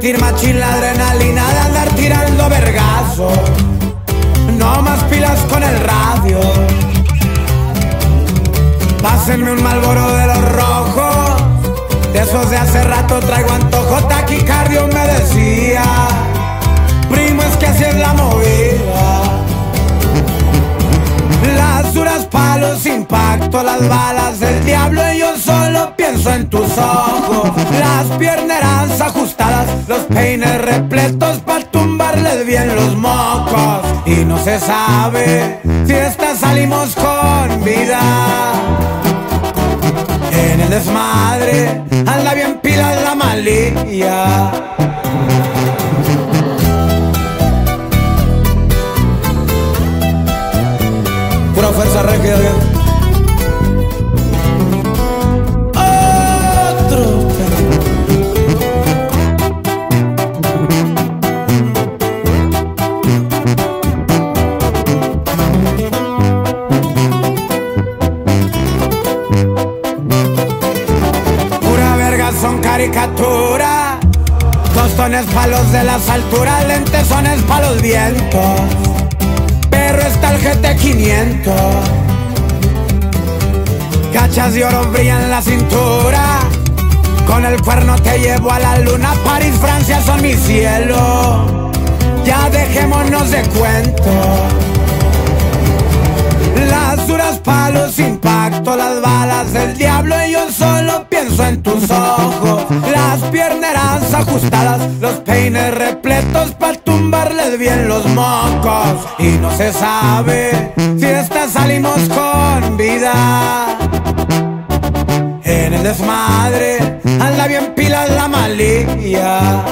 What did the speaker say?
sentir machín la adrenalina de andar tirando vergazo. No más pilas con el radio. Pásenme un malboro de los rojos. De esos de hace rato traigo antojo taquicardio me decía. Primo es que así es la movida. Las duras palos, impacto, las balas del diablo y yo solo pienso en tus ojos. Las pierneras ajustadas, peines repletos para tumbarles bien los mocos. Y no se sabe si esta salimos con vida. En el desmadre anda bien pila la malilla. Pura fuerza regia. Caricatura. Tostones palos de las alturas, lentesones pa' los vientos. Pero está el GT500. Cachas de oro brillan la cintura. Con el cuerno te llevo a la luna. París, Francia son mi cielo. Ya dejémonos de cuento. Las duras palos, impacto, las balas del diablo y yo solo pienso en tus ojos. Pierneras ajustadas, los peines repletos para tumbarles bien los mocos. Y no se sabe si esta salimos con vida. En el desmadre anda bien pilas la malilla.